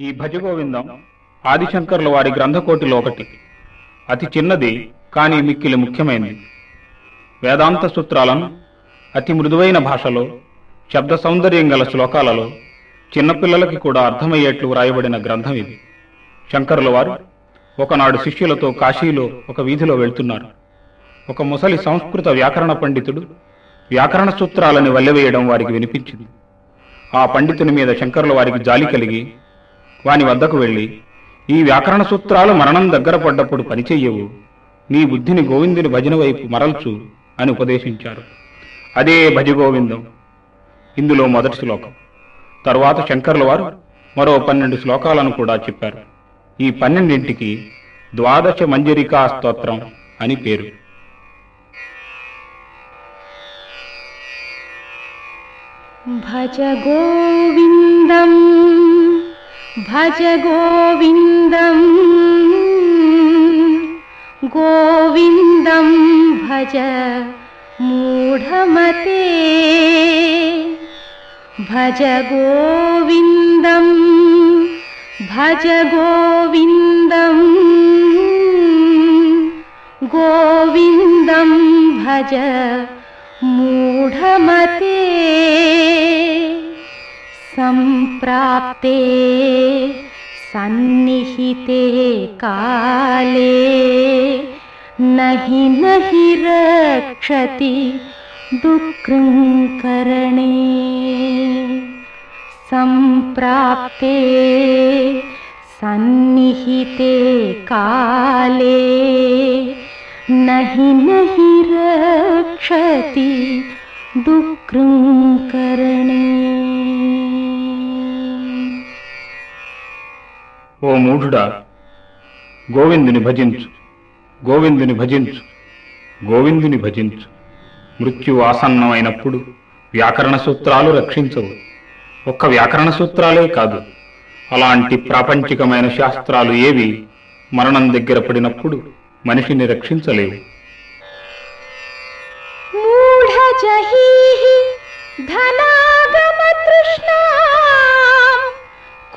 ఈ భజగోవిందం ఆదిశంకర్ల వారి గ్రంథకోటిలో ఒకటి. అతి చిన్నది కానీ మిక్కిలి ముఖ్యమైనది. వేదాంత సూత్రాలను అతి మృదువైన భాషలో శబ్ద సౌందర్యం గల శ్లోకాలలో చిన్నపిల్లలకి కూడా అర్థమయ్యేట్లు వ్రాయబడిన గ్రంథం ఇది. శంకరుల వారు ఒకనాడు శిష్యులతో కాశీలో ఒక వీధిలో వెళ్తున్నారు. ఒక ముసలి సంస్కృత వ్యాకరణ పండితుడు వ్యాకరణ సూత్రాలని వల్లెవేయడం వారికి వినిపించింది. ఆ పండితుని మీద శంకరుల వారికి జాలి కలిగి వాని వద్దకు వెళ్ళి ఈ వ్యాకరణ సూత్రాలు మరణం దగ్గర పడ్డప్పుడు పనిచెయ్యవు నీ బుద్ధిని గోవిందుని భజన వైపు మరల్చు అని ఉపదేశించారు. అదే భజగోవిందం ఇందులో మొదటి శ్లోకం. తరువాత శంకర్ల వారు మరో పన్నెండు శ్లోకాలను కూడా చెప్పారు. ఈ పన్నెండింటికి ద్వాదశ మంజరికా స్తోత్రం అని పేరు. భజ గోవిందం. भज गोविन्दम्। गोविन्दं भज मूढमते। भज गोविन्दम्। भज गोविन्दम्। गोविन्दं भज मूढमते सम्प्राप्ते सन्निहिते काले। नहि नहि रक्षति दुःखङ्करणे सम्प्राप्ते सन्निहिते काले। नहि नहि रक्षति दुःखङ्करणे ఓ మూఢుడా గోవిందుని భజించు గోవిందుని భజించు గోవిందుని భజించు. మృత్యు ఆసన్నమైనప్పుడు వ్యాకరణ సూత్రాలు రక్షించవు. ఒక్క వ్యాకరణ సూత్రాలే కాదు. అలాంటి ప్రాపంచికమైన శాస్త్రాలు ఏవి మరణం దగ్గర పడినప్పుడు మనిషిని రక్షించలేవు.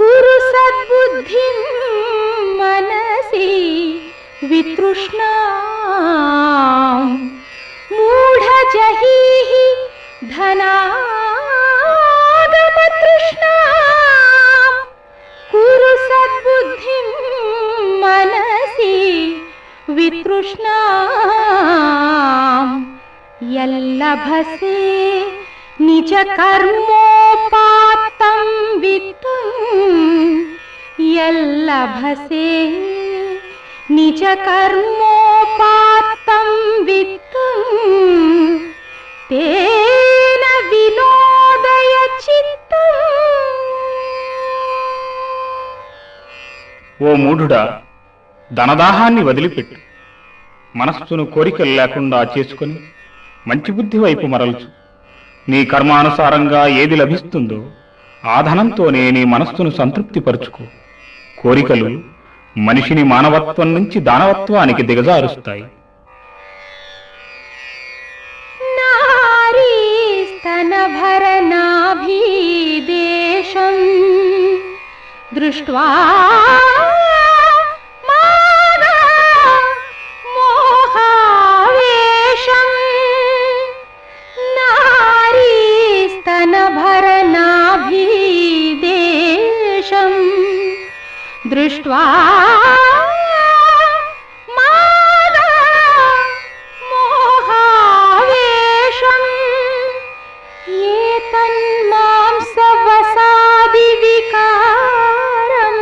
कुरु सद्बुद्धिं मनसि वितृष्णाम्। मूढजहीः धनागमतृष्णाम्। कुरु सद्बुद्धिं मनसि वितृष्णाम्। यल्लभसे निजकर्मोपात्तं वित्तम् यल्लभसे निजकर्मोपात्तं वित्तम् तेन विनोदय चित्तम् ఓ మూఢుడా ధనదాహాన్ని వదిలిపెట్టు మనస్సును కోరికలు లేకుండా చేసుకుని మంచి బుద్ధి వైపు మరల్చు నీ కర్మానుసారంగా ఏది లభిస్తుందో ఆధనంతోనే నీ మనస్సును సంతృప్తిపరుచుకో. కోరికలు మనిషిని మానవత్వం నుంచి దానవత్వానికి దిగజారుస్తాయి. దృష్ట్వా మోహావేశం. నారీ दृष्ट्वा मालांसवसादिविकारम्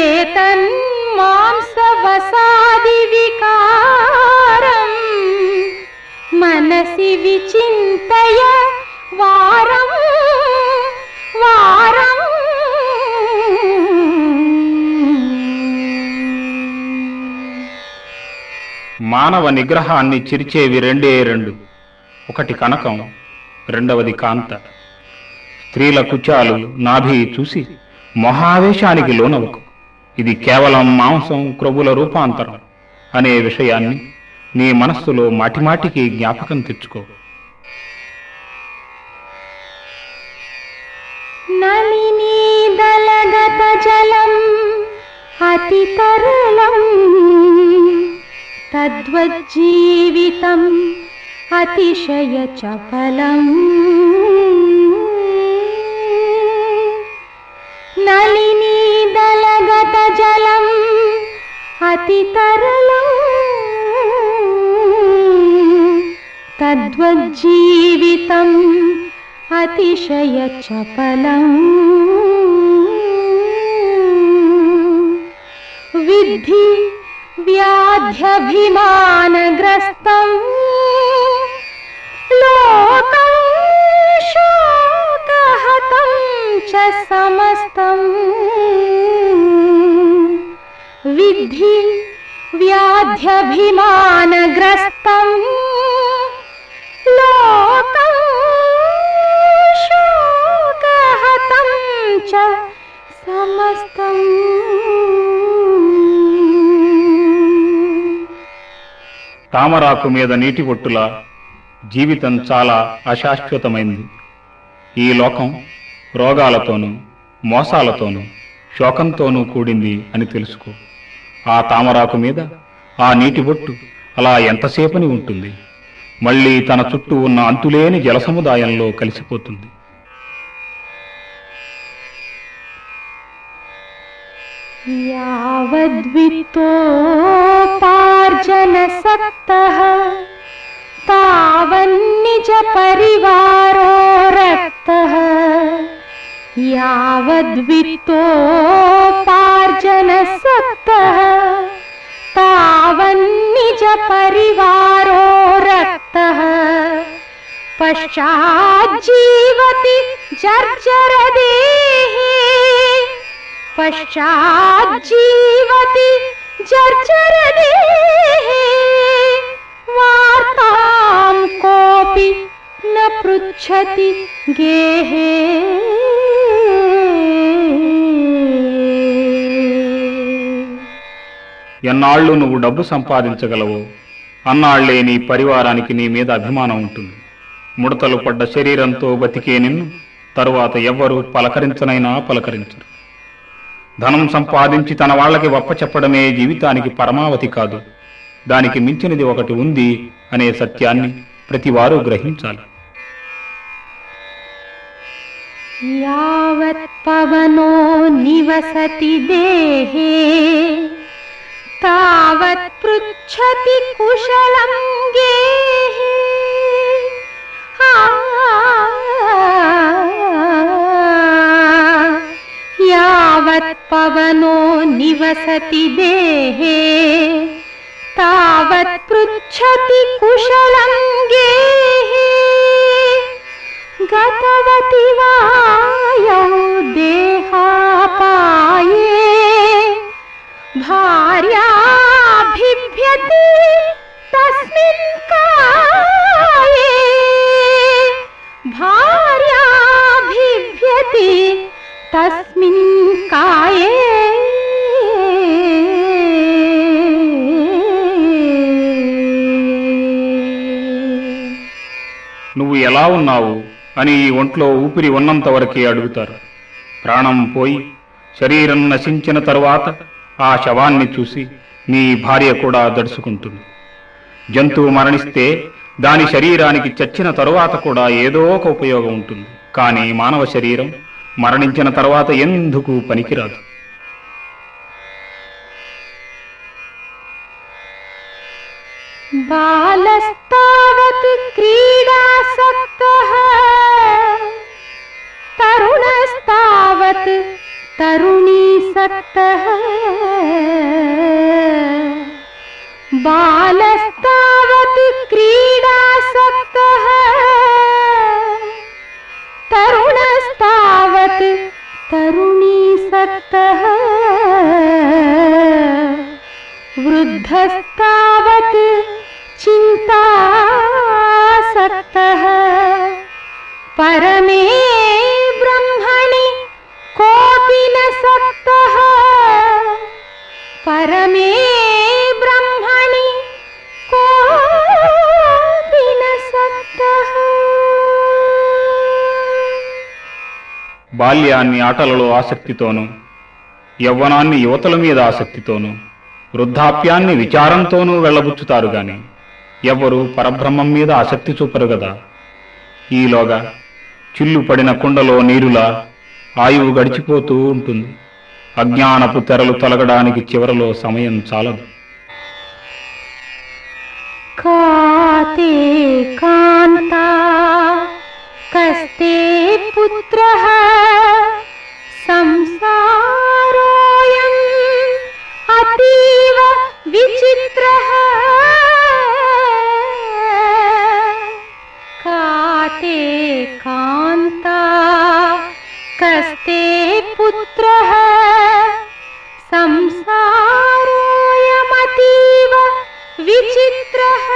एतन्मांसवसादिविकारम् मनसि विचिन्तय మానవ నిగ్రహాన్ని చిరిచేవి రెండే రెండు. ఒకటి కనకం రెండవది కాంత. స్త్రీల కుచాలు నాభి చూసి మహావేశానికి లోనవకు ఇది కేవలం మాంసం క్రొవ్వుల రూపాంతరం అనే విషయాన్ని నీ మనస్సులో మాటిమాటికి జ్ఞాపకం తెచ్చుకో. జలం అతి తరుణం तद्वज्जीवितम् अतिशय चपलम् नलिनीदलगतजलम् अतितरलम्। तद्वज्जीवितम् अतिशय चपलम् विद्धि व्याध्यभिमानग्रस्तम् लोकं शोकहतं च समस्तम्। विद्धि व्याध्यभिमानग्रस्तम् लोकं शोकहतं च समस्तम्। తామరాకు మీద నీటి ఒట్టులా జీవితం చాలా అశాశ్వతమైంది. ఈ లోకం రోగాలతోనూ మోసాలతోనూ శోకంతోనూ కూడింది అని తెలుసుకో. ఆ తామరాకు మీద ఆ నీటి బొట్టు అలా ఎంతసేపని ఉంటుంది. మళ్ళీ తన చుట్టూ ఉన్న అంతులేని జలసముదాయంలో కలిసిపోతుంది. यावद्वित्तोपार्जनसक्तः तावन्निजपरिवारो रक्तः। यावद्वित्तोपार्जनसक्तः तावन्निजपरिवारो रक्तः। पश्चाज्जीवति जर्जरदेहे పశ్చాజ్జీవతి జర్జరదే. వార్తాం కోపి న పృచ్చతి గేహే. ఎన్నాళ్ళు నువ్వు డబ్బు సంపాదించగలవు? అన్నాళ్ళే నీ పరివారానికి నీ మీద అభిమానం ఉంటుంది. ముడతలు పడ్డ శరీరంతో బతికే నిన్ను తరువాత ఎవ్వరూ పలకరించనైనా పలకరించరు. ధనం సంపాదించి తన వాళ్ళకి వప్ప చెప్పడమే జీవితానికి పరమావతి కాదు. దానికి మించినది ఒకటి ఉంది అనే సత్యాన్ని ప్రతివారు గ్రహించాలి. యావత్ పవనో నివసతి దేహే తావత్ పృచ్చతి కుశలం पवनो निवसति देहे। तावत् पृच्छति कुशलं गेहे गतवति वायौ देहापाये। भार्या बिभ्यति तस्मिन् काये। भार्या बिभ्यति కాయే. నువ్వు ఎలా ఉన్నావు అని ఈ ఒంట్లో ఊపిరి ఉన్నంత వరకే అడుగుతారు. ప్రాణం పోయి శరీరం నశించిన తరువాత ఆ శవాన్ని చూసి నీ భార్య కూడా దడుచుకుంటుంది. జంతువు మరణిస్తే దాని శరీరానికి చచ్చిన తరువాత కూడా ఏదో ఒక ఉపయోగం ఉంటుంది. కానీ మానవ శరీరం మరణించిన తర్వాత ఎందుకు పనికిరాదు? బాలస్తావతి క్రీడాసక్త. తరుణస్తావత్ తరుణీ సక్త బాలస్తావతి క్రీడాసక్త. తరుణస్తా तरुणस्तावत् तरुणीसक्तः वृद्धस्तावत् चिन्तासक्तः। परमे ब्रह्मणि कोऽपि न सक्तः। परमे బాల్యాన్ని ఆటలలో ఆసక్తితోనూ యవ్వనాన్ని యువతల మీద ఆసక్తితోనూ వృద్ధాప్యాన్ని విచారంతోనూ వెళ్ళబుచ్చుతారు గాని ఎవరు పరబ్రహ్మం మీద ఆసక్తి చూపరు గదా. ఈలోగా చిల్లు పడిన కుండలో నీరులా ఆయువు గడిచిపోతూ ఉంటుంది. అజ్ఞానపు తెరలు తొలగడానికి చివరలో సమయం చాలదు. కాతే కాంతా కస్తే పుత్రహా संसारोऽयम् अतीव विचित्रः। काते कान्ता कस्ते पुत्रः। संसारोऽयमतीव विचित्रः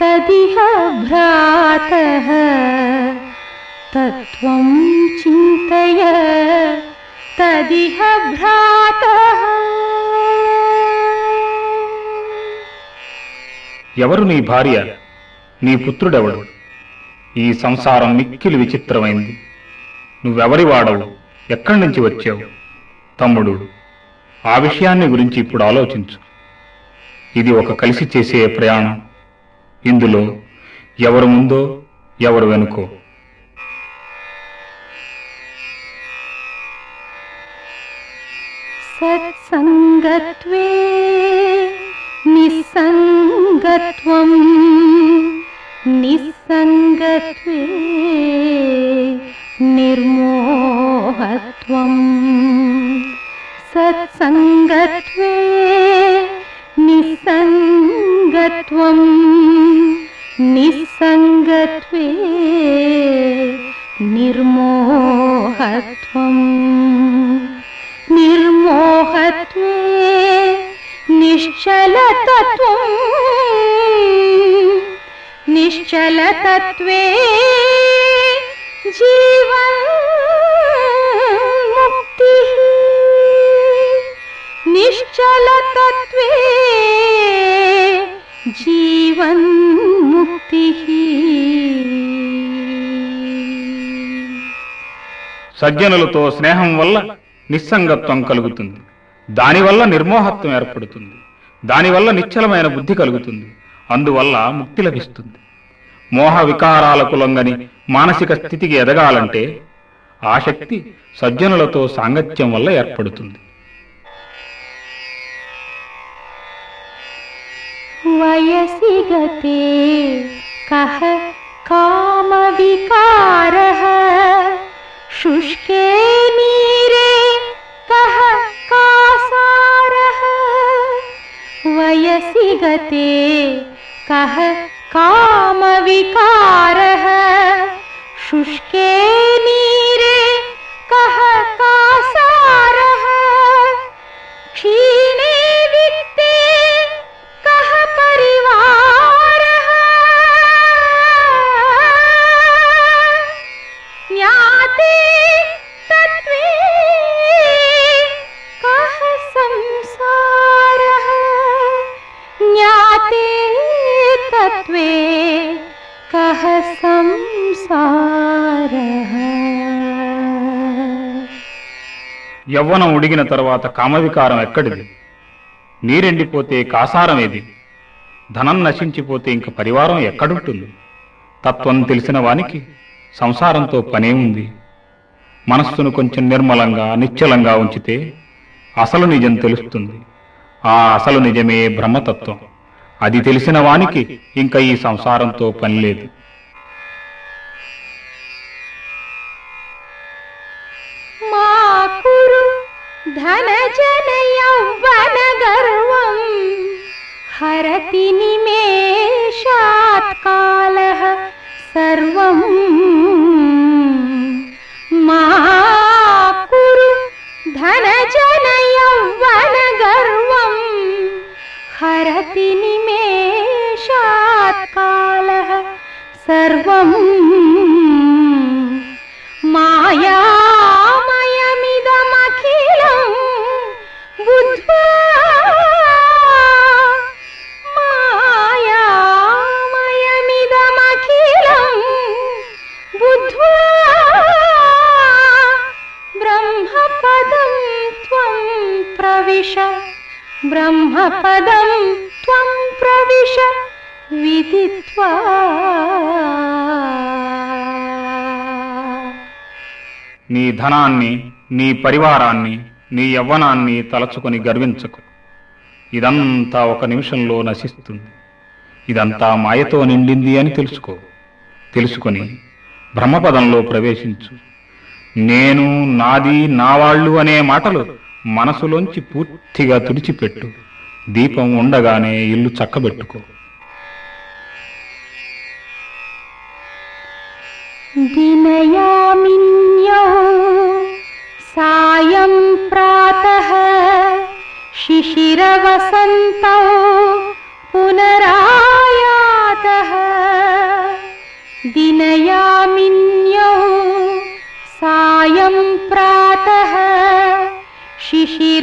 तदिह भ्रातः तत्त्वं चिन्तय तदिह भ्रातः ఎవరు నీ భార్య నీ పుత్రుడెవడు ఈ సంసారం మిక్కిలి విచిత్రమైంది నువ్వెవరి వాడవు ఎక్కడి నుంచి వచ్చావు తమ్ముడు ఆ విషయాన్ని గురించి ఇప్పుడు ఆలోచించు ఇది ఒక కలిసి చేసే ప్రయాణం ఇందులో ఎవరు ముందో ఎవరు వెనుకో. సత్సంగత్వే నిస్సంగత్వం. నిస్సంగత్వే నిర్మోహత్వం. సత్సంగత్వే నిస్సంగ त्वं निसङ्गत्वे निर्मोहत्वं। निर्मोहत्वे निश्चलतत्वं निश्चलतत्वे जीवक्तिः निश्चलतत्वे जीवन्मुक्तिः సజ్జనులతో స్నేహం వల్ల నిస్సంగత్వం కలుగుతుంది దానివల్ల నిర్మోహత్వం ఏర్పడుతుంది దానివల్ల నిశ్చలమైన బుద్ధి కలుగుతుంది అందువల్ల ముక్తి లభిస్తుంది మోహ వికారాలకు లొంగని మానసిక స్థితికి ఎదగాలంటే ఆ శక్తి సజ్జనులతో సాంగత్యం వల్ల ఏర్పడుతుంది वयसि गते कः कामविकारः? शुष्के नीरे कः कासारः? वयसि गते कः యవ్వనం ఉడిగిన తరువాత కామవికారం ఎక్కడిది? నీరెండిపోతే కాసారం ఏది? ధనం నశించిపోతే ఇంక పరివారం ఎక్కడుంటుంది? తత్వం తెలిసిన వానికి సంసారంతో పనే ఉంది. మనస్సును కొంచెం నిర్మలంగా నిశ్చలంగా ఉంచితే అసలు నిజం తెలుస్తుంది. ఆ అసలు నిజమే బ్రహ్మతత్వం. అది తెలిసిన వానికి ఇంకా ఈ సంసారంతో పని धनजनयौवनगर्वं हरति निमे బ్రహ్మపదం త్వం ప్రవిశ విదిత్వా నీ ధనాన్ని నీ పరివారాన్ని నీ యవ్వనాన్ని తలచుకొని గర్వించకు. ఇదంతా ఒక నిమిషంలో నశిస్తుంది. ఇదంతా మాయతో నిండింది అని తెలుసుకో. తెలుసుకొని బ్రహ్మపదంలో ప్రవేశించు. నేను నాది నా వాళ్ళు అనే మాటలు మనసులోంచి పూర్తిగా తుడిచిపెట్టు. దీపం ఉండగానే ఇల్లు చక్కబెట్టుకో. వినయా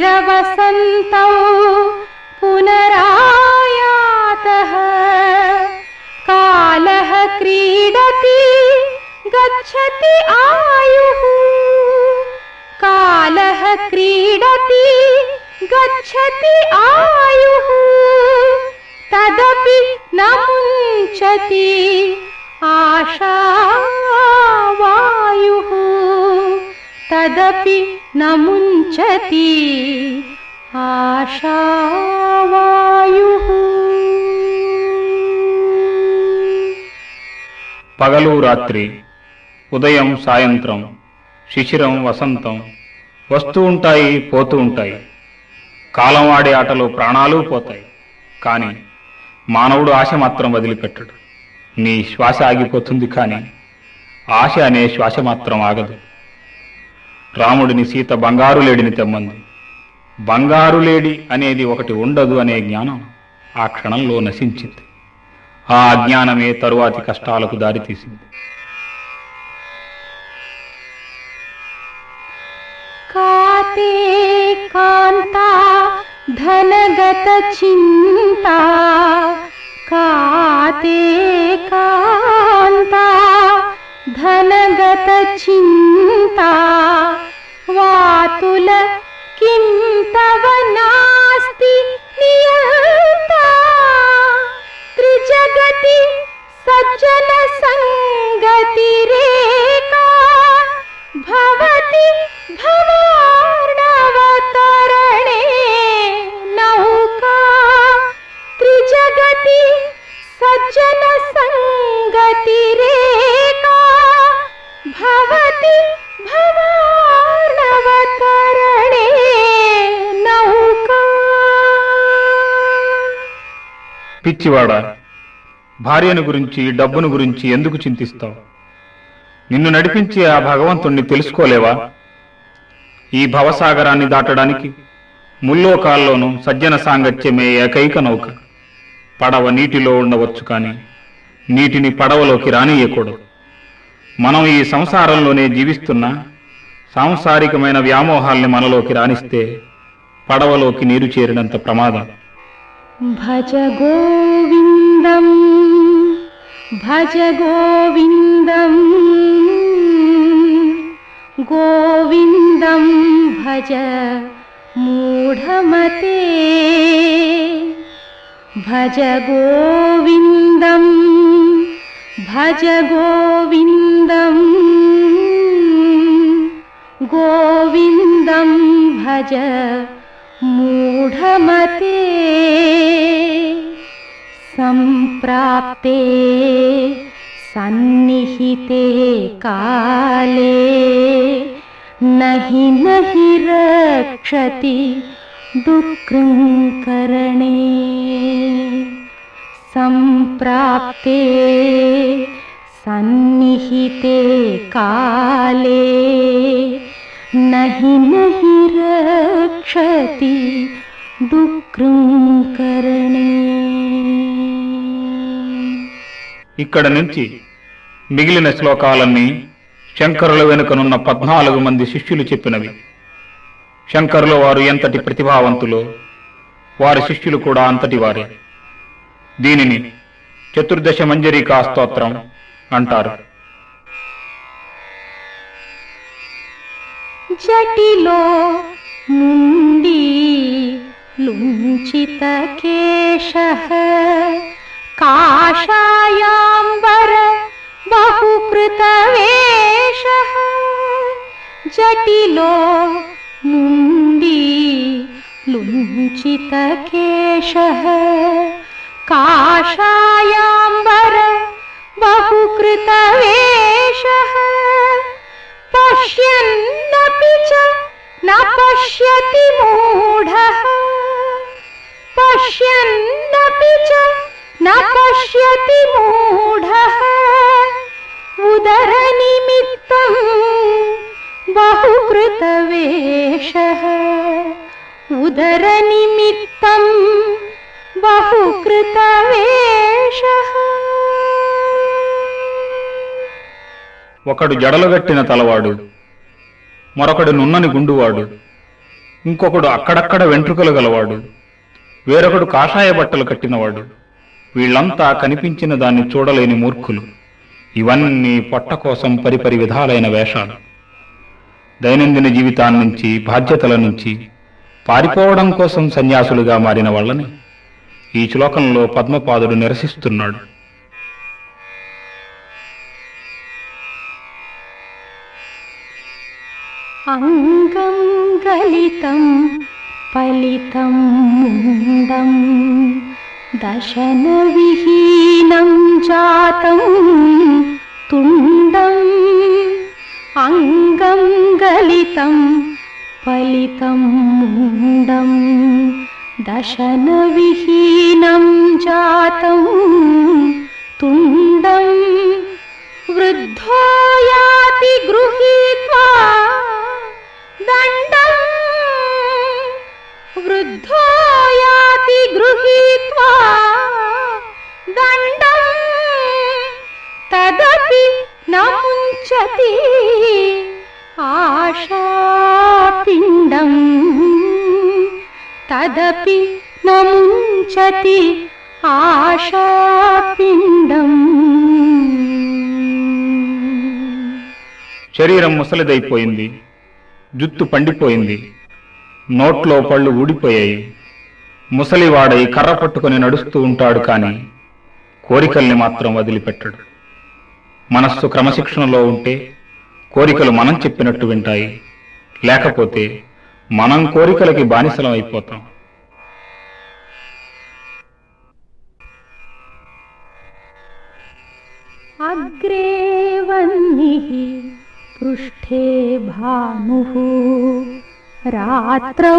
शिशिरवसन्तौ पुनरायातः। कालः क्रीडति गच्छति आयुः। कालः क्रीडति गच्छति आयुः। तदपि न मुञ्चति आशावायुः तदपि न मुञ्चति आशावायुः పగలు రాత్రి ఉదయం సాయంత్రం శిశిరం వసంతం వస్తూ ఉంటాయి పోతూ ఉంటాయి కాలం ఆడే ఆటలో ప్రాణాలు పోతాయి కానీ మానవుడు ఆశ మాత్రం వదిలిపెట్టడు నీ శ్వాస ఆగిపోతుంది కానీ ఆశ అనే శ్వాస మాత్రం ఆగదు రాముడిని సీత బంగారు లేడిని తెమ్మంది. బంగారు లేడి అనేది ఒకటి ఉండదు అనే జ్ఞానం ఆ క్షణంలో నశించింది. ఆ అజ్ఞానమే తరువాతి కష్టాలకు దారితీసింది. కాతే ధనగత చింత కాతే కాంత ధనగత చింతా. वातुल किं तव नास्ति नियता? त्रिजगति सज्जन सङ्गतिरेका भवति भवार्णवतरणे नौका। त्रिजगति सज्जन सङ्गतिरेका भवति भवार्णवतरणे పిచ్చివాడా? భార్యను గురించి డబ్బును గురించి ఎందుకు చింతిస్తావు? నిన్ను నడిపించే ఆ భగవంతుణ్ణి తెలుసుకోలేవా? ఈ భవసాగరాన్ని దాటడానికి ముల్లోకాల్లోనూ సజ్జన సాంగత్యమే ఏకైక నౌక. పడవ నీటిలో ఉండవచ్చు కానీ నీటిని పడవలోకి రానియకూడదు మనం ఈ సంసారంలోనే జీవిస్తున్నా సాంసారికమైన వ్యామోహాల్ని మనలోకి రానిస్తే పడవలోకి నీరు చేరినంత ప్రమాదం. भज गोविन्दम् भज गोविन्दम् गोविन्दं भज मूढमते। भज गोविन्दम् भज गोविन्दम् गोविन्दं भज ढमते सम्प्राप्ते सन्निहिते काले नहि नहि रक्षति दुङ्करणे सम्प्राप्ते सन्निहिते काले नहि नहि रक्षति ఇక్కడ నుంచి మిగిలిన శ్లోకాలన్నీ శంకరుల వెనుకనున్న పద్నాలుగు మంది శిష్యులు చెప్పినవి. శంకరుల వారు ఎంతటి ప్రతిభావంతులో వారి శిష్యులు కూడా అంతటి వారే. దీనిని చతుర్దశ మంజరికా స్తోత్రం అంటారు. జటిలో నుండి लुञ्चितकेशः। काषायाम्बर बहुकृतवेषः। जटिलो मुण्डी लुञ्चितकेशः। काषायाम्बर बहुकृतवेषः। पश्यन्नपि च न पश्यति मूढः पश्यन्नपि च न पश्यति मूढः उदरनिमित्तं बहुकृतवेषः उदरनिमित्तं बहुकृतवेषः ఒకడు జడలుగట్టిన తలవాడు మరొకడు నున్నని గుండువాడు ఇంకొకడు అక్కడక్కడ వెంట్రుకలు గలవాడు వేరొకడు కాషాయ బట్టలు కట్టినవాడు. వీళ్ళంతా కనిపించిన దాన్ని చూడలేని మూర్ఖులు. ఇవన్నీ పొట్ట కోసం పరిపరి విధాలైన వేషాలు. దైనందిన జీవితాన్నించి బాధ్యతల నుంచి పారిపోవడం కోసం సన్యాసులుగా మారిన వాళ్ళని ఈ శ్లోకంలో పద్మపాదుడు నిరసిస్తున్నాడు. అంగం గలితం पलितं मुण्डं दशनविहीनं जातं तुण्डम्। अङ्गं गलितं पलितं मुण्डं दशनविहीनं जातं तुण्डम्। वृद्धो याति गृहीत्वा दण्डम् वृद्धो याति गृहीत्वा दण्डम् तदपि न मुञ्चति आशापिण्डम् तदपि न मुञ्चति आशापिण्डम् శరీరం ముసలిదైపోయింది జుత్తు పండిపోయింది నోట్లో పళ్ళు ఊడిపోయాయి. ముసలివాడై కర్ర పట్టుకుని నడుస్తూ ఉంటాడు కాని కోరికల్ని మాత్రం వదిలిపెట్టడు. మనస్సు క్రమశిక్షణలో ఉంటే కోరికలు మనం చెప్పినట్టు వింటాయి. లేకపోతే మనం కోరికలకి బానిసలం అయిపోతాం. అగ్రే వన్ని పృష్ఠే భాను. रात्रौ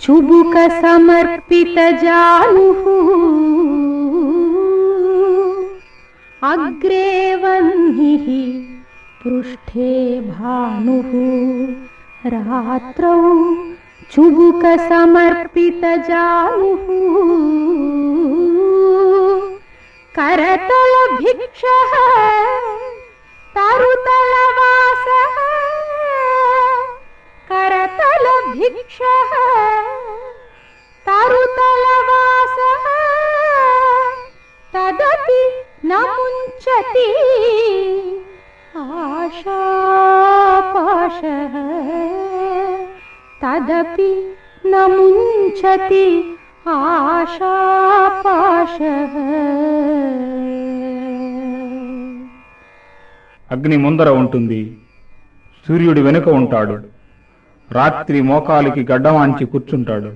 चुबुकसमर्पितजानुः अग्रे वह्निः पृष्ठे भानुः। रात्रौ चुबुकसमर्पितजानुः करतलभिक्षः तरुतलवासः करतलभिक्षः तरुतलवासः तदपि न मुञ्चति आशापाशः तदपि न मुञ्चति ఆశాపాశः అగ్ని ముందర ఉంటుంది సూర్యుడి వెనుక ఉంటాడు రాత్రి మోకాలికి గడ్డమాంచి కూర్చుంటాడు.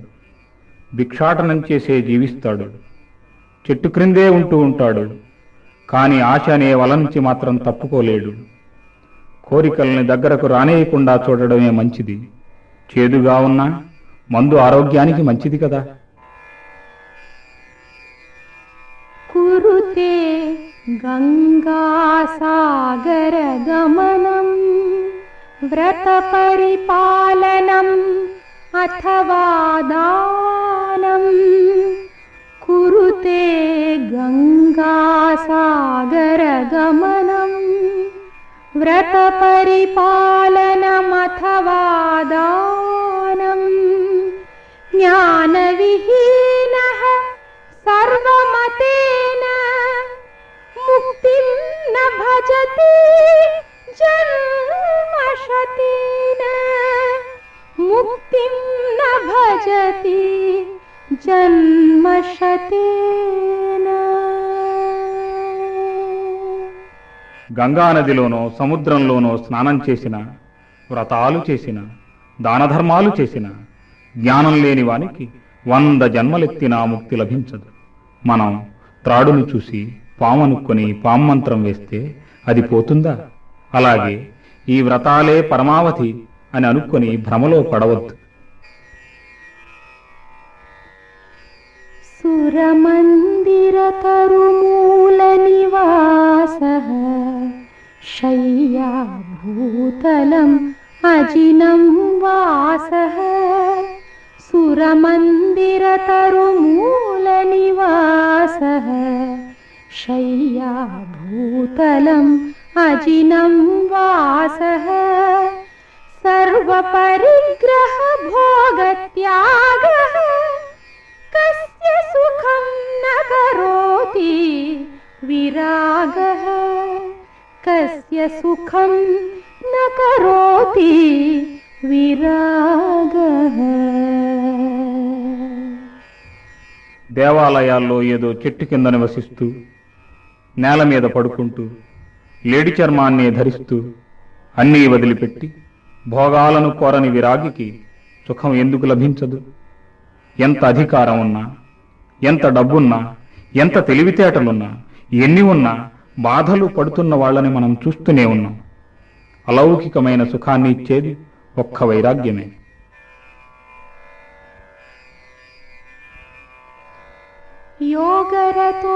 భిక్షాటనం చేసే జీవిస్తాడు. చెట్టు క్రిందే ఉంటూ ఉంటాడు. కాని ఆశ అనే వలంచి మాత్రం తప్పుకోలేడు. కోరికల్ని దగ్గరకు రానేయకుండా చూడడమే మంచిది. చేదుగా ఉన్నా మందు ఆరోగ్యానికి మంచిది కదా. గంగా సాగర గమనా व्रतपरिपालनम् अथवा दानं कुरुते गङ्गासागरगमनं व्रतपरिपालनमथवा दानं ज्ञानविहीनः सर्वमतेन मुक्तिं न भजति जन्मशतेन मुक्तिं न भजति जन्मशतेन గంగా నదిలోనో సముద్రంలోనో స్నానం చేసిన వ్రతాలు చేసిన దానధర్మాలు చేసిన జ్ఞానం లేని వానికి వంద జన్మలెత్తినా ముక్తి లభించదు మనం త్రాడును చూసి పామనుకొని పామంత్రం వేస్తే అది పోతుందా అలాగే ఈ వ్రతాలే పరమావధి అని అనుకొని భ్రమలో పడవద్దు सुरमन्दिरतरुमूलनिवासः शय्याभूतलम् अजिनं वासः सुरमन्दिरतरुमूलनिवासः शय्याभूतलम् अजिनं वासः सर्वपरिग्रहभोगत्यागः कस्य सुखं न करोति विरागः कस्य सुखं न करोति विरागः దేవాలయాల్లో ఏదో చెట్టు కింద నివసిస్తూ నేల మీద పడుకుంటూ లేడి చర్మాన్ని ధరిస్తూ అన్నీ వదిలిపెట్టి భోగాలను కోరని విరాగికి సుఖం ఎందుకు లభించదు? ఎంత అధికారం ఉన్నా ఎంత డబ్బున్నా ఎంత తెలివితేటలున్నా ఎన్ని ఉన్నా బాధలు పడుతున్న వాళ్ళని మనం చూస్తూనే ఉన్నాం. అలౌకికమైన సుఖాన్ని ఇచ్చేది ఒక్క వైరాగ్యమే. योगरतो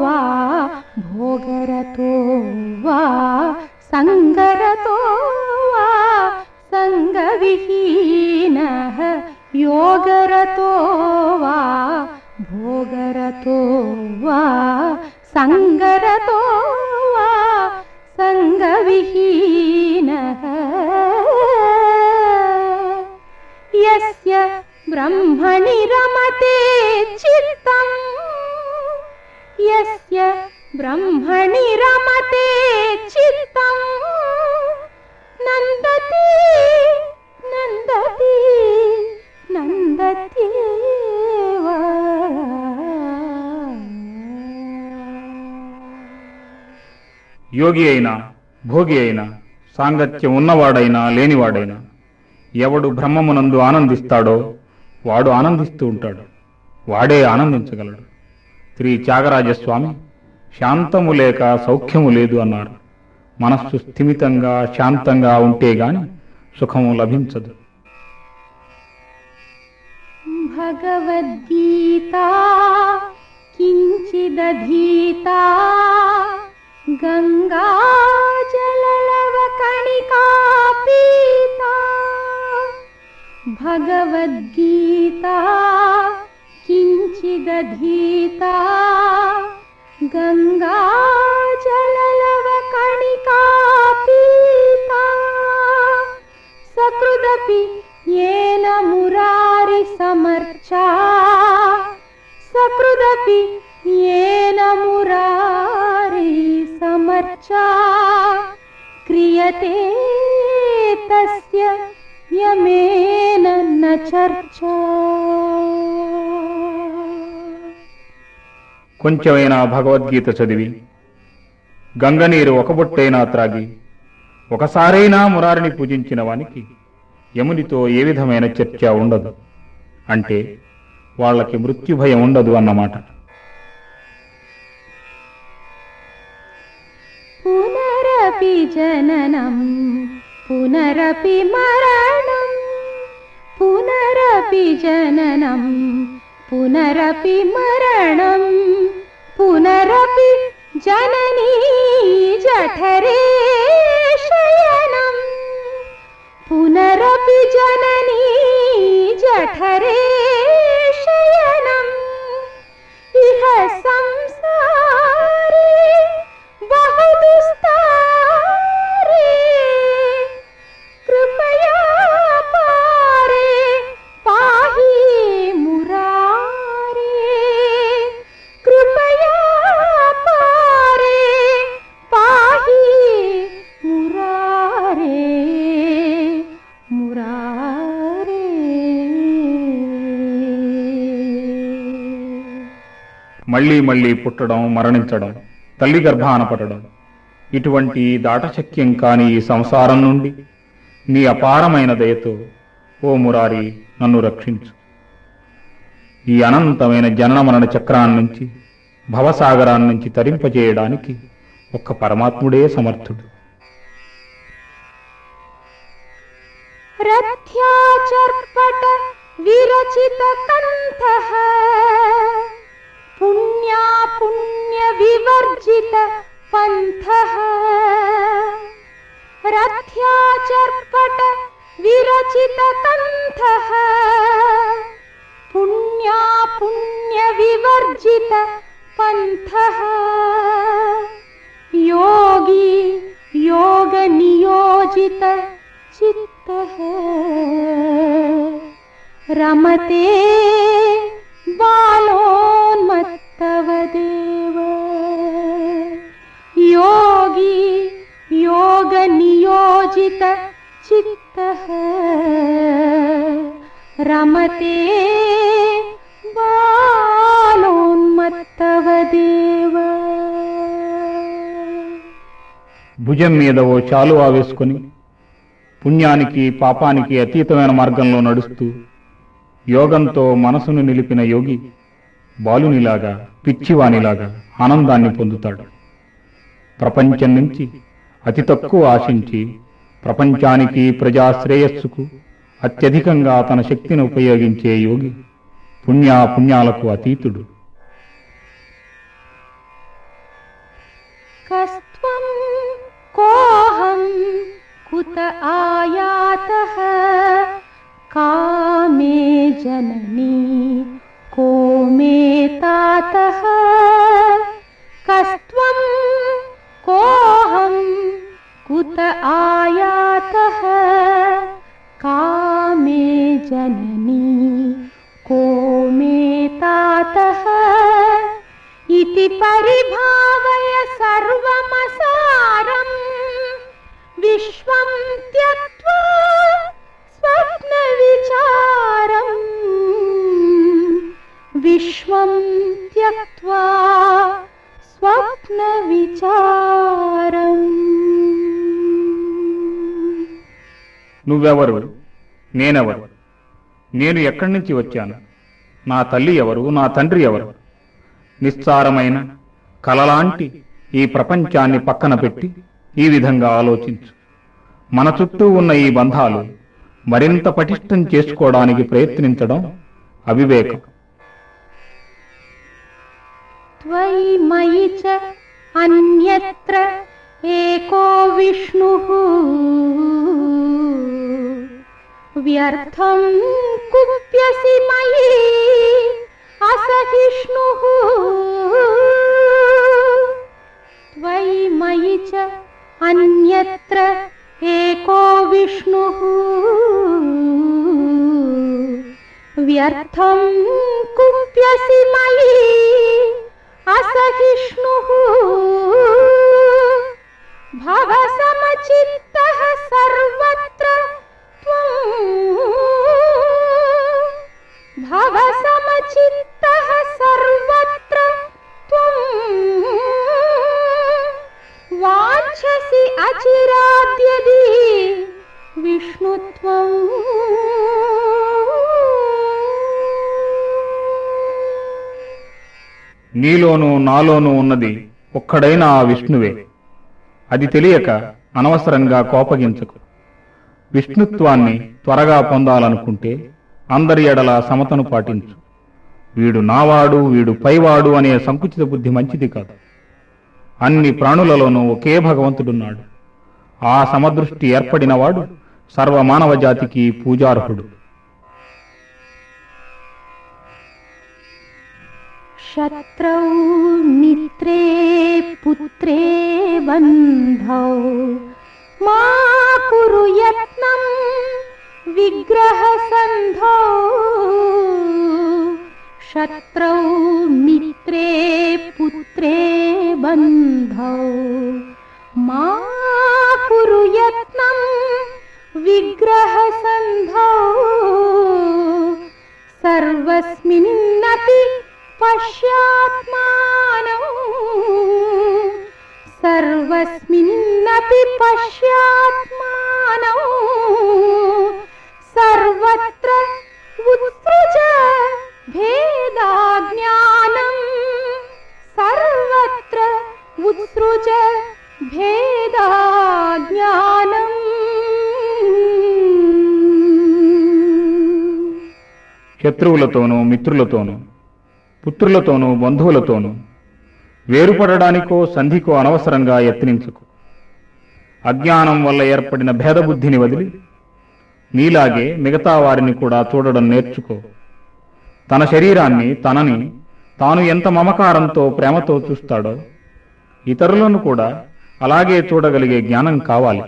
वा भोगरतो वा सङ्गरतो वा सङ्गविहीनः योगरतो वा भोगरतो वा सङ्गरतो वा सङ्गविहीनः यस्य ब्रह्मणि रमते चित्तम् यस्य ब्रह्मणि रमते चित्तम् नन्दति नन्दति नन्दत्येव యోగి అయినా భోగి అయినా సాంగత్యం ఉన్నవాడైనా లేనివాడైనా ఎవడు బ్రహ్మమునందు ఆనందిస్తాడో వాడు ఆనందిస్తూ ఉంటాడు. వాడే ఆనందించగలడు. శ్రీ త్యాగరాజస్వామి శాంతము లేక సౌఖ్యము లేదు అన్నారు మనస్సు స్థిమితంగా శాంతంగా ఉంటే గాని సుఖము లభించదు. భగవద్గీత గంగా జలవ కణికా పీతా भगवद्गीता किञ्चिदधीता गङ्गाजललवकणिका पीता सकृदपि येन मुरारिसमर्चा सकृदपि येन मुरारिसमर्चा क्रियते तस्य యమేన చర్చ. కొంచెమైనా భగవద్గీత చదివి గంగనీరు ఒక బొట్టైనా త్రాగి ఒకసారైనా మురారిని పూజించిన వానికి యమునితో ఏ విధమైన చర్చ ఉండదు. అంటే వాళ్ళకి మృత్యుభయం ఉండదు అన్నమాట. పునరపి జననం पुनरपि मरणं पुनरपि जननं पुनरपि मरणं पुनरपि जननी जठरे शयनं पुनरपि जननी जठरे शयनम् इह संसारे बहुदुस्तारे మళ్ళీ మళ్ళీ పుట్టడం మరణించడం తల్లి గర్భాన పడడం. ఇటువంటి దాటశక్యం కాని ఈ సంసారం నుండి నీ అపారమైన దయతో ఓ మురారి నన్ను రక్షించు. ఈ అనంతమైన జనన మరణ చక్రాన్నించి భవసాగరాన్నించి తరింపజేయడానికి ఒక్క పరమాత్ముడే సమర్థుడు. రథ్యాచర్పట విరచిత కంఠ. पुण्या पुण्यविवर्जित पन्थः। रथ्याचर्पट विरचितकण्ठः पुण्या पुण्यविवर्जित पन्थः। योगी योगनियोजित चित्तः। रमते बालोन्मत्तवदेव योगी योगनियोजित चित्तः रमते बालोन्मत्तवदेव భుజం మీద ఓ చాలువా వేసుకొని పుణ్యానికి పాపానికి అతీతమైన మార్గంలో నడుస్తూ యోగంతో మనసును నిలిపిన యోగి బాలునిలాగా పిచ్చివానిలాగా ఆనందాన్ని పొందుతాడు. ప్రపంచం నుంచి అతి తక్కువ ఆశించి ప్రపంచానికి ప్రజాశ్రేయస్సుకు అత్యధికంగా తన శక్తిని ఉపయోగించే యోగి పుణ్యాపుణ్యాలకు అతీతుడు. కోహం కుత ఆయాత का मे जननी को मे तातः। कस्त्वं कोऽहं कुत आयातः। का मे जननी को मे तातः। इति परिभावय सर्वमसारम्। विश्वं त्यक्त्वा స్వప్న విచారం. విశ్వం త్యక్వా స్వప్న విచారం. నువ్వెవరు? నేనెవరు? నేను ఎక్కడి నుంచి వచ్చాను? నా తల్లి ఎవరు? నా తండ్రి ఎవరు? నిస్సారమైన కలలాంటి ఈ ప్రపంచాన్ని పక్కన పెట్టి ఈ విధంగా ఆలోచించు. మన చుట్టూ ఉన్న ఈ బంధాలు మరింత పటిష్టం చేసుకోవడానికి ప్రయత్నించడం అవివేకం. చ ఏకో విష్ణు. వ్యర్థం కుప్యసి మయి అసహిష్ణు మయి చ అన్యత్ర एको विष्णुः? व्यर्थं कुप्यसि मयि असहिष्णुः भव समचित्तः सर्वत्र त्वं। भव समचित्तः सर्वत्र वाञ्छसि अचिराद्यदि विष्णुत्वम् నీలోనూ నాలోనూ ఉన్నది ఒక్కడైన ఆ విష్ణువే అది తెలియక అనవసరంగా కోపగించకు విష్ణుత్వాన్ని త్వరగా పొందాలనుకుంటే అందరి ఎడల సమతను పాటించు వీడు నావాడు వీడు పైవాడు అనే సంకుచిత బుద్ధి మంచిది కాదు అన్ని ప్రాణులలోనూ ఒకే భగవంతుడున్నాడు. ఆ సమదృష్టి ఏర్పడినవాడు సర్వమానవ జాతికి పూజార్హుడు. శత్రౌ మిత్రే పుత్రే బంధౌ. మా కురు యత్నం విగ్రహ సంధౌ శత్రౌ మిత్రే పుత్రే बन्धौ। मा कुरु यत्नं विग्रहसन्धौ। सर्वस्मिन्नपि पश्यात्मानौ। सर्वस्मिन्नपि पश्यात्मानौ। सर्वत्र उत्सृज भेदा ఉత్సృజ భేదాజ్ఞానం శత్రువులతోనూ మిత్రులతోనూ పుత్రులతోనూ బంధువులతోనూ వేరుపడడానికో సంధికో అనవసరంగా యత్నించుకు అజ్ఞానం వల్ల ఏర్పడిన భేదబుద్ధిని వదిలి నీలాగే మిగతా వారిని కూడా చూడడం నేర్చుకో తన శరీరాన్ని తనని తాను ఎంత మమకారంతో ప్రేమతో చూస్తాడో ఇతరులను కూడా అలాగే చూడగలిగే జ్ఞానం కావాలి.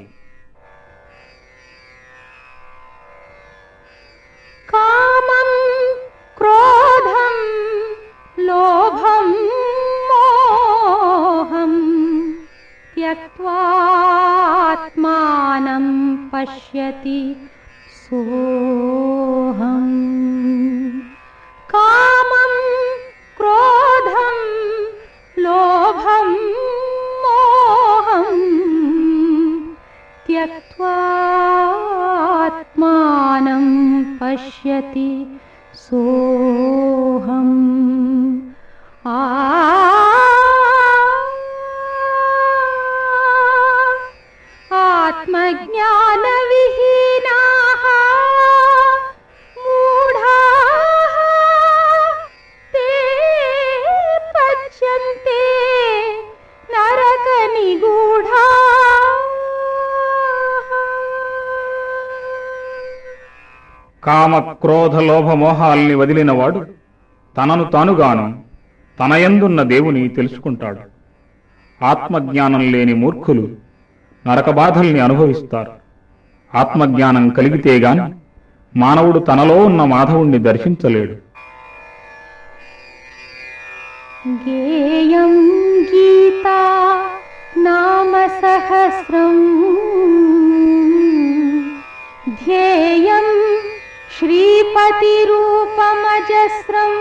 కామం క్రోధం లోభం మోహం త్యక్త్వాత్మానం పశ్యతి. కామ క్రోధ లోభ మోహాల్ని వదిలినవాడు తనను తానుగాను తనయందున్న దేవుని తెలుసుకుంటాడు. ఆత్మజ్ఞానం లేని మూర్ఖులు నరకబాధల్ని అనుభవిస్తారు. ఆత్మజ్ఞానం కలిగితే గాని మానవుడు తనలో ఉన్న మాధవుణ్ణి దర్శించలేడు. जस्रम्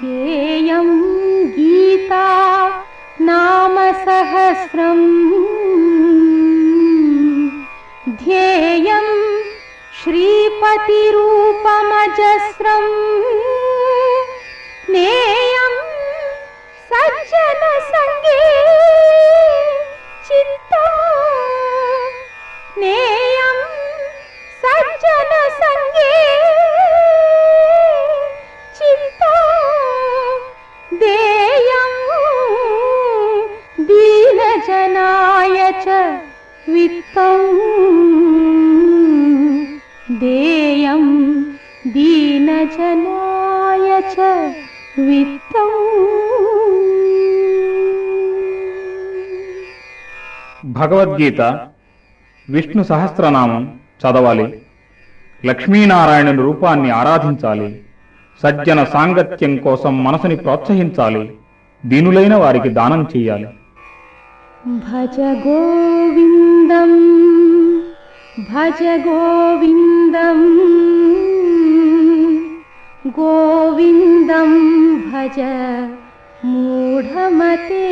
ध्येयं गीता नाम सहस्रम् ध्येयं श्रीपतिरूपमजस्रम् ज्ञेयं सज्जनसङ्गे चिन्ता। చిత్తం నేయం సజ్జన సంగే చిత్తం దేయం దీనజనాయ చ విత్తం దేయం దీనజనాయ చ విత్తం భగవద్గీత విష్ణు సహస్రనామం చదవాలి. లక్ష్మీనారాయణుని రూపాన్ని ఆరాధించాలి. సజ్జన సాంగత్యం కోసం మనసుని ప్రోత్సహించాలి. దీనులైన వారికి దానం చేయాలి. భజ గోవిందం భజ గోవిందం గోవిందం భజ మూఢమతే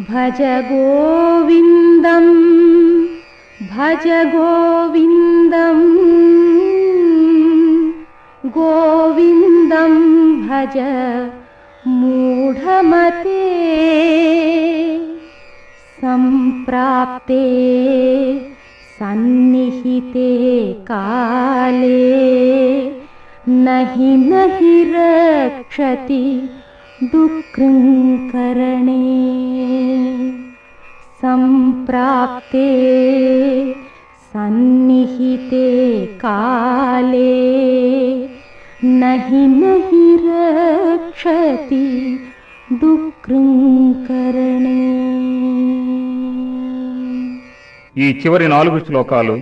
భజ గోవిందం. भज गोविन्दम् गोविन्दं भज मूढमते सम्प्राप्ते सन्निहिते काले। नहि नहि रक्षति दुःखं करणे। सम्प्राप्ते सन्निहिते काले नहि नहि रक्षति దుఃఖృంకరణే ఈ చివరి నాలుగు శ్లోకాలు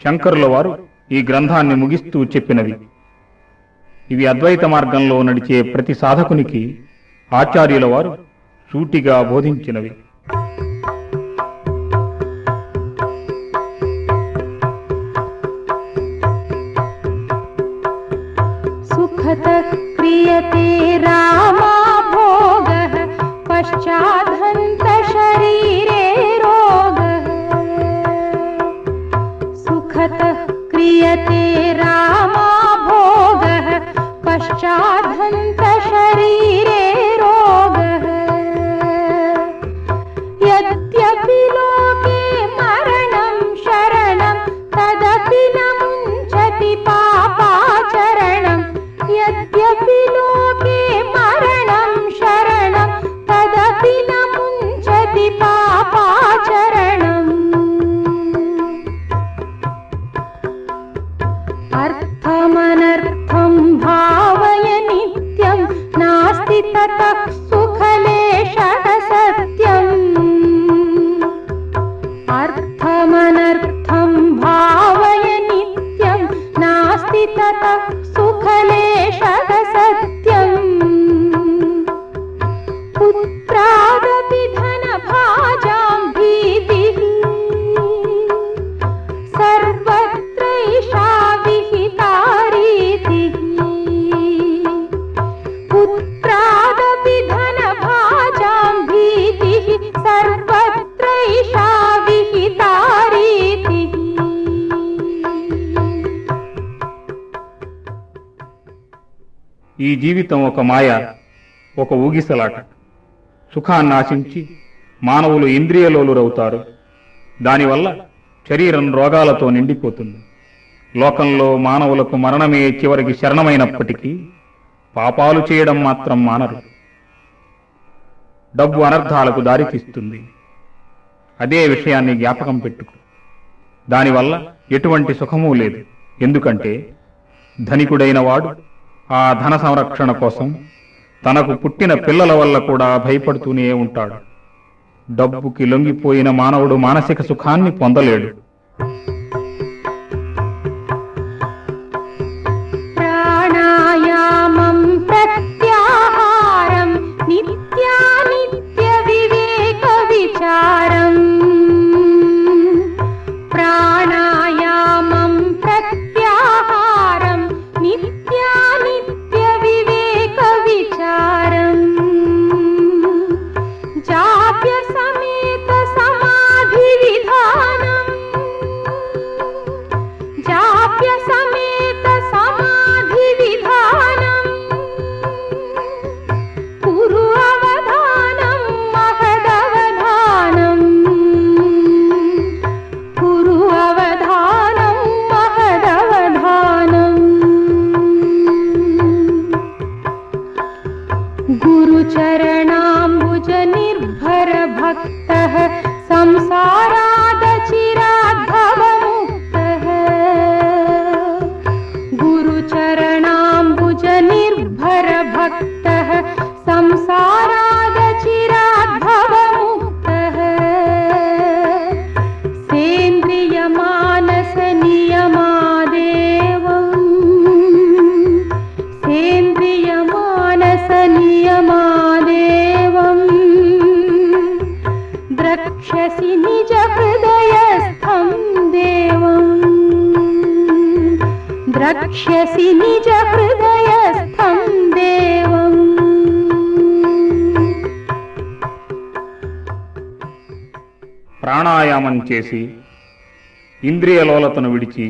శంకరుల వారు ఈ గ్రంథాన్ని ముగిస్తూ చెప్పినవి ఇవి అద్వైత మార్గంలో నడిచే ప్రతి సాధకునికి ఆచార్యుల వారు సూటిగా బోధించినవి ती జీవితం ఒక మాయ ఒక ఊగిసలాట. సుఖాన్ని ఆశించి మానవులు ఇంద్రియలోలురవుతారు. దానివల్ల శరీరం రోగాలతో నిండిపోతుంది. లోకంలో మానవులకు మరణమే చివరికి శరణమైనప్పటికీ పాపాలు చేయడం మాత్రం మానరు. డబ్బు అనర్థాలకు దారితీస్తుంది. అదే విషయాన్ని జ్ఞాపకం పెట్టుకో. దానివల్ల ఎటువంటి సుఖమూ లేదు. ఎందుకంటే ధనికుడైన వాడు ఆ ధన సంరక్షణ కోసం తనకు పుట్టిన పిల్లల వల్ల కూడా భయపడుతూనే ఉంటాడు. డబ్బుకి లొంగిపోయిన మానవుడు మానసిక సుఖాన్ని పొందలేడు. చేసి ఇంద్రియలోలతను విడిచి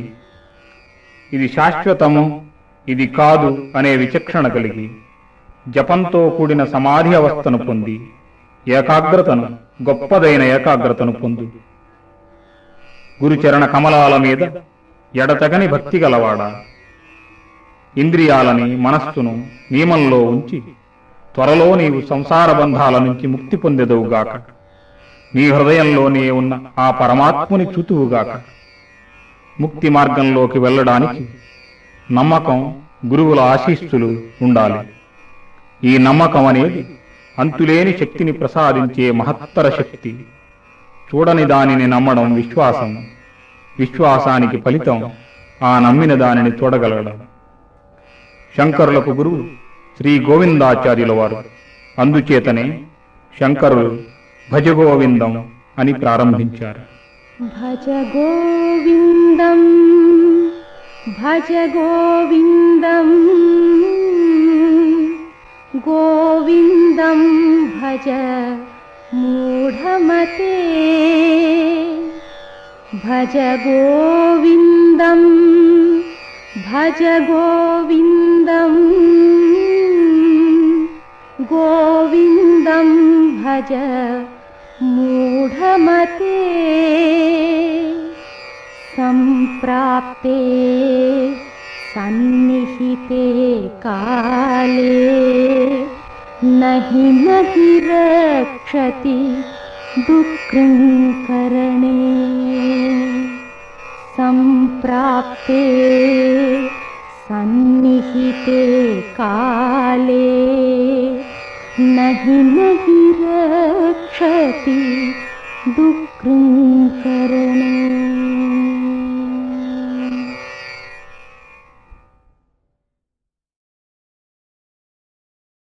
ఇది శాశ్వతము ఇది కాదు అనే విచక్షణ కలిగి జపంతో కూడిన సమాధి అవస్థను పొంది ఏకాగ్రతను గొప్పదైన ఏకాగ్రతను పొందు. గురుచరణ కమలాల మీద ఎడతగని భక్తి గలవాడా ఇంద్రియాలని మనస్సును నియమంలో ఉంచి త్వరలో నీవు సంసార బంధాల నుంచి ముక్తి పొందెదవుగాక. నీ హృదయంలోనే ఉన్న ఆ పరమాత్ముని చుతువుగాక. ముక్తి మార్గంలోకి వెళ్ళడానికి నమ్మకం గురువుల ఆశీస్సులు ఉండాలి. ఈ నమ్మకం అనేది అంతులేని శక్తిని ప్రసాదించే మహత్తర శక్తి. చూడని దానిని నమ్మడం విశ్వాసం. విశ్వాసానికి ఫలితం ఆ నమ్మిన దానిని చూడగలగడం. శంకరులకు గురువు శ్రీ గోవిందాచార్యుల వారు. అందుచేతనే శంకరులు భజగోవిందం అని ప్రారంభించారు भज गोविन्दम् भज गोविन्दम् गोविन्दं भज मूढमते भज गोविन्दम् भज गोविन्दम् गोविन्दं भज मूढमते सम्प्राप्ते सन्निहिते काले। नहि नहि रक्षति दुःखङ्करणे सम्प्राप्ते सन्निहिते काले। नहि न रक्ष क्षति दुग्धरण